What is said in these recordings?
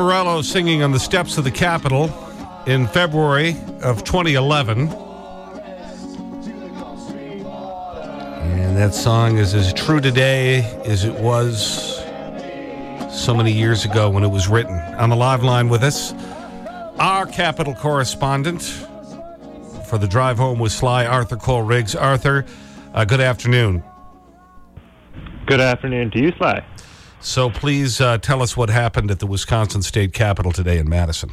Morello singing on the steps of the Capitol in February of 2011. And that song is as true today as it was so many years ago when it was written. On the live line with us, our Capitol correspondent for the drive home with Sly, Arthur Kohl-Riggs. Arthur, uh, good afternoon. Good afternoon to you, Sly. So please uh, tell us what happened at the Wisconsin State Capitol today in Madison.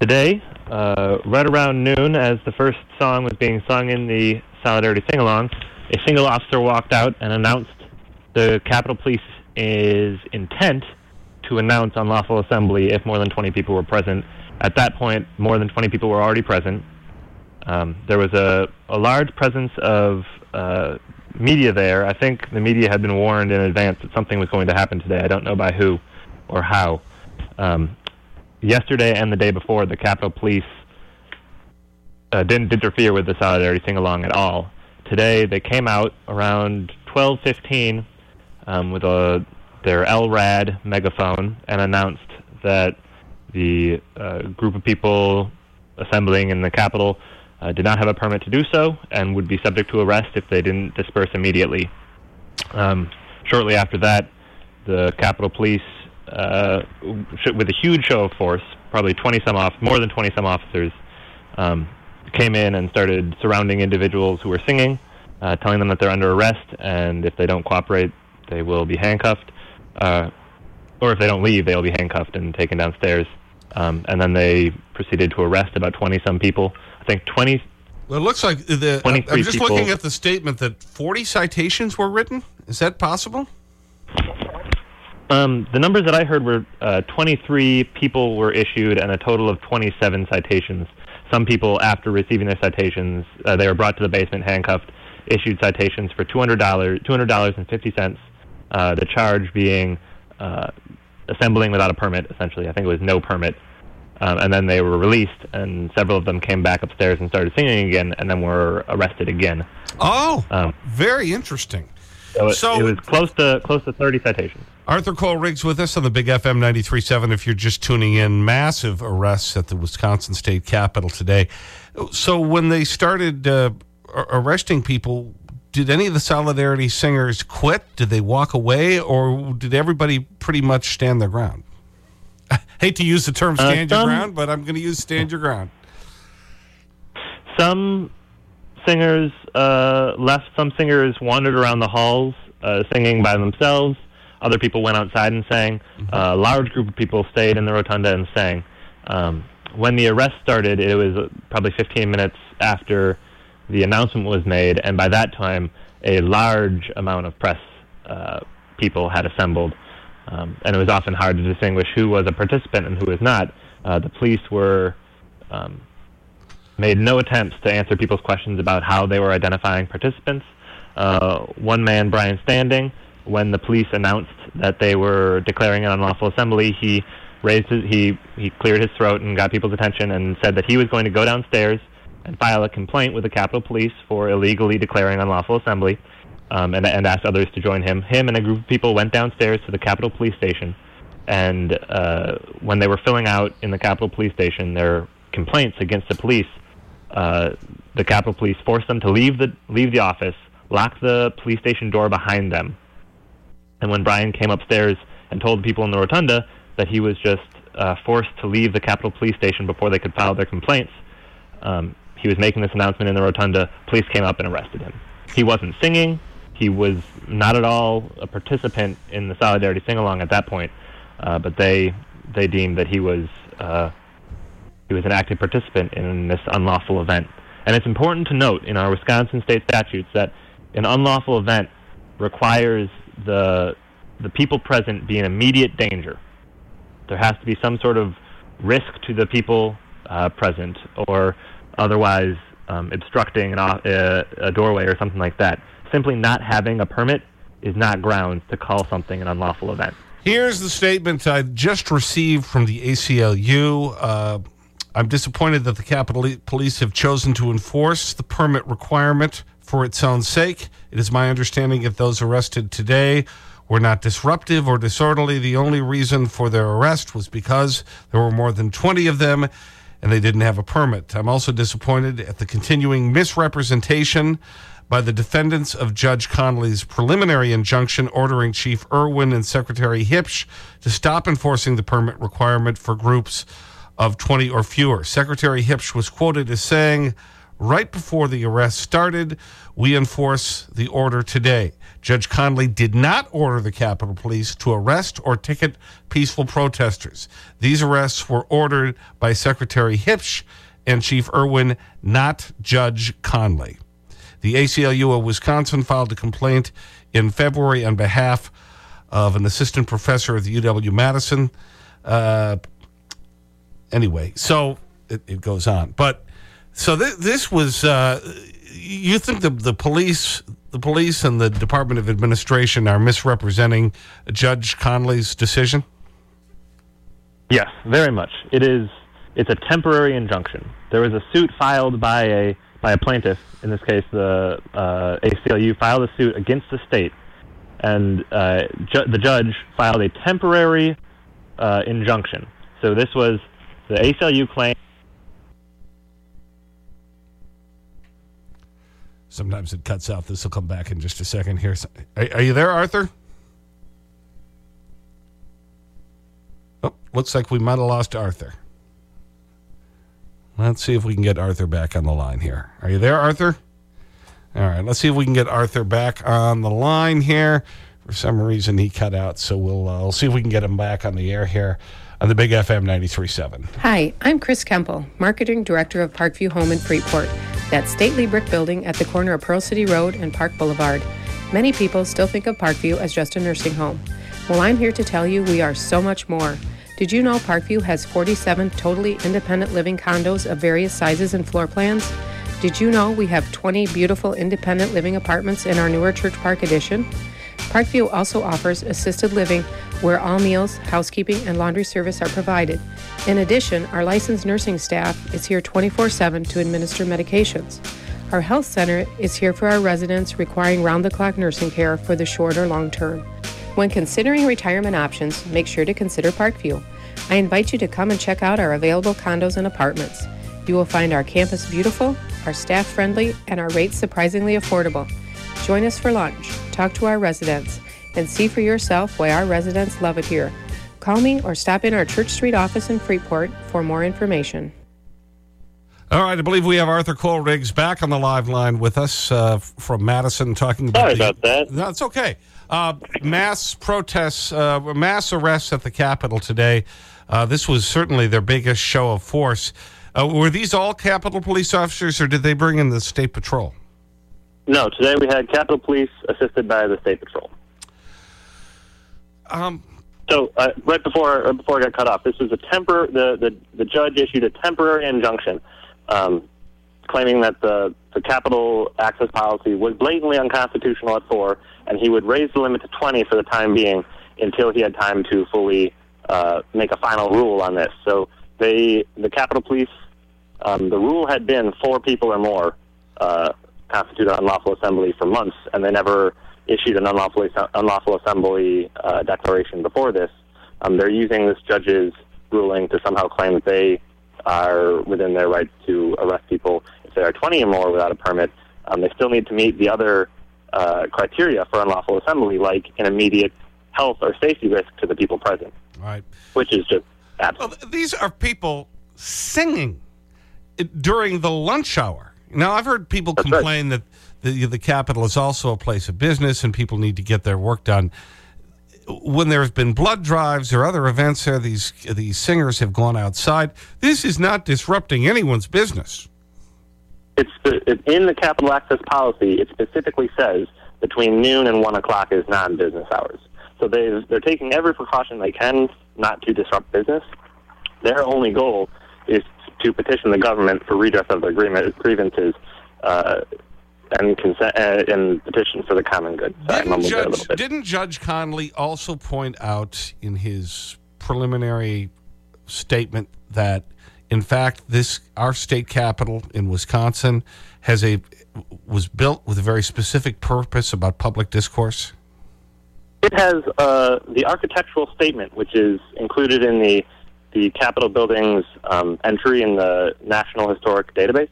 Today, uh, right around noon, as the first song was being sung in the Solidarity Sing Along, a single officer walked out and announced the Capitol Police is intent to announce unlawful assembly if more than 20 people were present. At that point, more than 20 people were already present. Um, there was a, a large presence of uh, media there. I think the media had been warned in advance that something was going to happen today. I don't know by who or how. Um, yesterday and the day before, the Capitol Police uh, didn't interfere with the Solidarity Sing Along at all. Today, they came out around 12:15 um, with a their LRAD megaphone and announced that the uh, group of people assembling in the Capitol uh, did not have a permit to do so and would be subject to arrest if they didn't disperse immediately. Um, shortly after that, the Capitol Police, uh, with a huge show of force, probably 20 some off, more than 20 some officers, um, came in and started surrounding individuals who were singing, uh, telling them that they're under arrest, and if they don't cooperate, they will be handcuffed. Uh, or if they don't leave, they'll be handcuffed and taken downstairs. Um, and then they proceeded to arrest about 20 some people. I think 20 Well, it looks like the. I'm just people. looking at the statement that 40 citations were written. Is that possible? Um, the numbers that I heard were uh, 23 people were issued and a total of 27 citations. Some people, after receiving their citations, uh, they were brought to the basement handcuffed, issued citations for $200, $200.50, uh, the charge being uh, assembling without a permit, essentially. I think it was no permit. Um, and then they were released, and several of them came back upstairs and started singing again, and then were arrested again. Oh, Um, very interesting. so, it, So- it was close to close to 30 citations. Arthur Kohl-Riggs with us on the Big FM 93.7. If you're just tuning in, massive arrests at the Wisconsin State Capitol today. So when they started uh, arresting people, did any of the Solidarity singers quit? Did they walk away? Or did everybody pretty much stand their ground? I hate to use the term Uh, stand your ground, but I'm going to use stand your ground. some singers uh, left. Some singers wandered around the halls uh, singing by themselves. Other people went outside and sang. Uh, a large group of people stayed in the rotunda and sang. Um, when the arrest started, it was uh, probably 15 minutes after the announcement was made, and by that time, a large amount of press uh, people had assembled. Um, and it was often hard to distinguish who was a participant and who was not. Uh, the police were um, made no attempts to answer people's questions about how they were identifying participants. Uh, one man, Brian Standing, when the police announced that they were declaring an unlawful assembly, he raised his, he he cleared his throat and got people's attention and said that he was going to go downstairs and file a complaint with the Capitol Police for illegally declaring unlawful assembly, um, and and asked others to join him. Him and a group of people went downstairs to the Capitol Police Station, and uh, when they were filling out in the Capitol Police Station their complaints against the police, uh, the Capitol Police forced them to leave the leave the office, lock the police station door behind them. And when Brian came upstairs and told the people in the rotunda that he was just uh, forced to leave the Capitol Police Station before they could file their complaints, um, he was making this announcement in the rotunda. Police came up and arrested him. He wasn't singing. He was not at all a participant in the Solidarity sing along at that point, uh, but they they deemed that he was uh, he was an active participant in this unlawful event. And it's important to note in our Wisconsin state statutes that an unlawful event requires the, the people present be in immediate danger. There has to be some sort of risk to the people uh, present or otherwise um, obstructing an, uh, a doorway or something like that. Simply not having a permit is not grounds to call something an unlawful event. Here's the statement I just received from the ACLU. Uh, I'm disappointed that the Capitol Police have chosen to enforce the permit requirement for its own sake. It is my understanding that those arrested today were not disruptive or disorderly. The only reason for their arrest was because there were more than 20 of them and they didn't have a permit. I'm also disappointed at the continuing misrepresentation by the defendants of Judge Conley's preliminary injunction ordering Chief Erwin and Secretary Huebsch to stop enforcing the permit requirement for groups of 20 or fewer. Secretary Huebsch was quoted as saying, right before the arrest started, we enforce the order today. Judge Conley did not order the Capitol Police to arrest or ticket peaceful protesters. These arrests were ordered by Secretary Huebsch and Chief Erwin, not Judge Conley. The ACLU of Wisconsin filed a complaint in February on behalf of an assistant professor at the UW Madison. Uh, anyway, so it, it, goes on. But so th this was, uh, you think the, the police, the police and the Department of Administration are misrepresenting Judge Conley's decision? Yes, very much. It is, it's a temporary injunction. There was a suit filed by a, by a plaintiff, in this case the uh, ACLU, filed a suit against the state. And uh, ju the judge filed a temporary uh, injunction. So this was the ACLU claim. Sometimes it cuts out. This will come back in just a second here. Are, are you there, Arthur? Oh, looks like we might have lost Arthur. Let's see if we can get Arthur back on the line here. Are you there, Arthur? All right, let's see if we can get Arthur back on the line here. For some reason, he cut out, so we'll, uh, we'll see if we can get him back on the air here on the Big FM 93.7. Hi, I'm Chris Kemple, Marketing Director of Parkview Home in Freeport, that stately brick building at the corner of Pearl City Road and Park Boulevard. Many people still think of Parkview as just a nursing home. Well, I'm here to tell you we are so much more. Did you know Parkview has 47 totally independent living condos of various sizes and floor plans? Did you know we have 20 beautiful independent living apartments in our newer Church Park addition? Parkview also offers assisted living where all meals, housekeeping, and laundry service are provided. In addition, our licensed nursing staff is here 24 7 to administer medications. Our health center is here for our residents requiring round the clock nursing care for the short or long term. When considering retirement options, make sure to consider Parkview. I invite you to come and check out our available condos and apartments. You will find our campus beautiful, our staff friendly, and our rates surprisingly affordable. Join us for lunch, talk to our residents, and see for yourself why our residents love it here. Call me or stop in our Church Street office in Freeport for more information. All right, I believe we have Arthur Kohl-Riggs back on the live line with us uh, from Madison talking about. Sorry the, about that. No, it's okay. Uh, mass protests, uh, mass arrests at the Capitol today. Uh, this was certainly their biggest show of force. Uh, were these all Capitol police officers or did they bring in the State Patrol? No, today we had Capitol Police assisted by the State Patrol. Um, so uh, right before right before I got cut off, this was a temper. The, the the judge issued a temporary injunction, um, claiming that the the Capitol access policy was blatantly unconstitutional at four, and he would raise the limit to twenty for the time being until he had time to fully uh, make a final rule on this. So they the Capitol Police, um, the rule had been four people or more uh, constitute an unlawful assembly for months, and they never issued an unlawful, unlawful assembly uh, declaration before this. Um, they're using this judge's ruling to somehow claim that they are within their rights to arrest people if they are 20 or more without a permit. Um, they still need to meet the other uh, criteria for unlawful assembly, like an immediate health or safety risk to the people present. Right. Which is just absent. Well, these are people singing during the lunch hour. Now, I've heard people That's complain right. that the, the Capitol is also a place of business and people need to get their work done. when there have been blood drives or other events there, these, these singers have gone outside. This is not disrupting anyone's business. It's it, in the capital access policy. It specifically says between noon and one o'clock is non-business hours. So they they're taking every precaution they can not to disrupt business. Their only goal is to petition the government for redress of their grievances uh, and consent uh, and petition for the common good. Sorry, didn't, Judge, didn't Judge Conley also point out in his preliminary statement that, in fact, this our state capital in Wisconsin has a was built with a very specific purpose about public discourse? It has uh, the architectural statement, which is included in the the Capitol building's um, entry in the National Historic Database.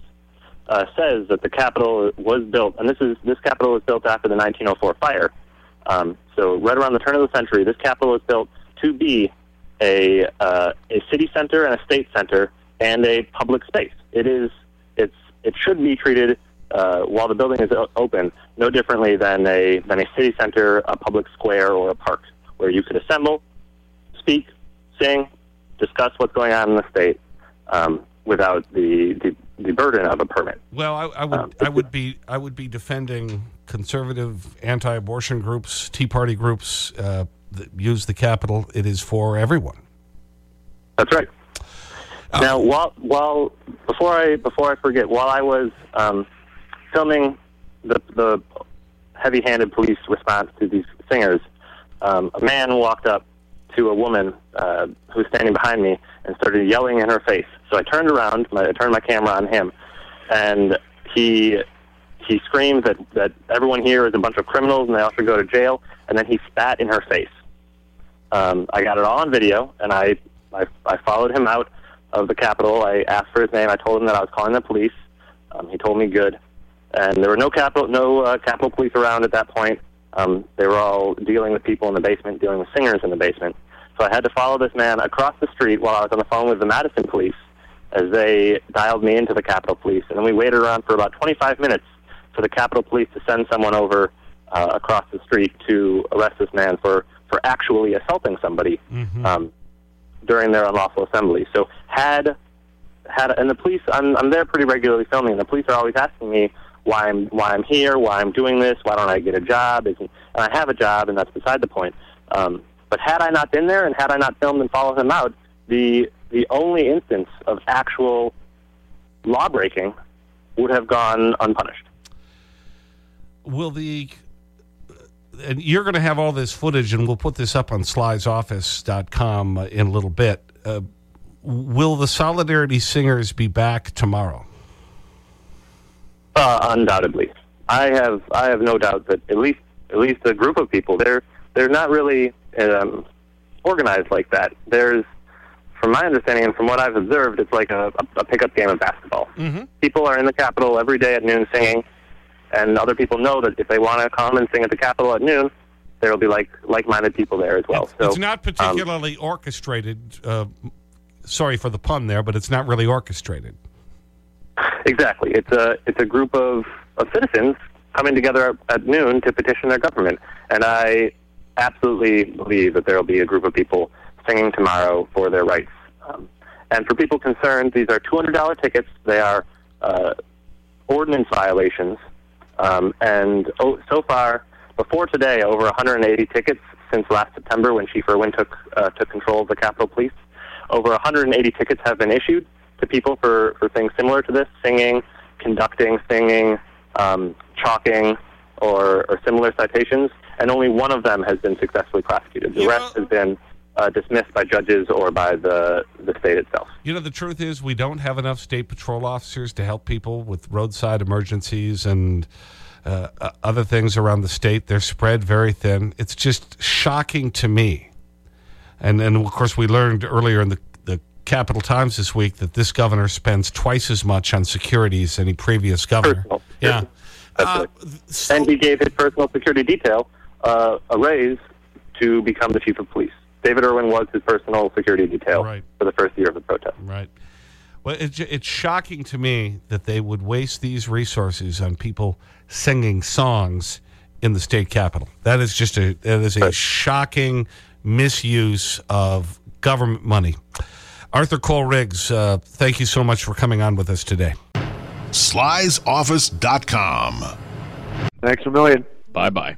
Uh, says that the Capitol was built, and this is this Capitol was built after the 1904 fire. Um, so right around the turn of the century, this Capitol was built to be a uh, a city center and a state center and a public space. It is it's it should be treated uh, while the building is open, no differently than a than a city center, a public square, or a park, where you could assemble, speak, sing, discuss what's going on in the state um, without the, the, the burden of a permit. Well, I, I would um, I would be I would be defending conservative anti-abortion groups, Tea Party groups uh, that use the Capitol. It is for everyone. That's right. Uh, now, while while before I before I forget, while I was um, filming the, the heavy-handed police response to these singers, um, a man walked up to a woman uh, who was standing behind me and started yelling in her face. So I turned around, I turned my camera on him, and he he screamed that that everyone here is a bunch of criminals and they all should go to jail. And then he spat in her face. Um, I got it all on video, and I, I I followed him out of the Capitol. I asked for his name. I told him that I was calling the police. Um, he told me good and there were no capital no uh, Capitol police around at that point. Um, they were all dealing with people in the basement, dealing with singers in the basement. So I had to follow this man across the street while I was on the phone with the Madison police as they dialed me into the Capitol police, and then we waited around for about 25 minutes for the Capitol police to send someone over uh, across the street to arrest this man for for actually assaulting somebody mm-hmm. um, during their unlawful assembly. So had had and the police, I'm I'm there pretty regularly filming. And the police are always asking me why I'm why I'm here, why I'm doing this, why don't I get a job? and I have a job, and that's beside the point. Um, but had I not been there, and had I not filmed and followed him out, the the only instance of actual law breaking would have gone unpunished. Will the and you're going to have all this footage, and we'll put this up on slysoffice.com in a little bit. Uh, will the Solidarity Singers be back tomorrow? Uh, undoubtedly, I have I have no doubt that at least at least a group of people they're they're not really um, organized like that. There's, from my understanding and from what I've observed, it's like a, a pickup game of basketball. Mm-hmm. People are in the Capitol every day at noon singing, and other people know that if they want to come and sing at the Capitol at noon, there will be like like-minded people there as well. It's, so, it's not particularly um, orchestrated. Uh, sorry for the pun there, but it's not really orchestrated. Exactly. It's a it's a group of, of citizens coming together at noon to petition their government, and I absolutely believe that there will be a group of people singing tomorrow for their rights. Um, and for people concerned, these are two hundred dollar tickets. They are uh, ordinance violations, um, and oh, so far before today, over 180 tickets since last September when Chief Erwin took uh, took control of the Capitol Police. Over 180 tickets have been issued to people for, for things similar to this singing, conducting, singing, um, chalking, or, or similar citations, and only one of them has been successfully prosecuted. The you rest know, has been uh, dismissed by judges or by the, the state itself. You know, the truth is, we don't have enough state patrol officers to help people with roadside emergencies and uh, other things around the state. They're spread very thin. It's just shocking to me. And, and of course, we learned earlier in the the Capital Times this week that this governor spends twice as much on security as any previous governor. Personal. Yeah. Uh, so and he gave his personal security detail uh, a raise to become the chief of police. David Erwin was his personal security detail right. for the first year of the protest. Right. Well, it, it's shocking to me that they would waste these resources on people singing songs in the state capitol. That is just a, that is a right. shocking misuse of government money. Arthur Kohl-Riggs, uh, thank you so much for coming on with us today. Sly'sOffice.com. Thanks a million. Bye bye.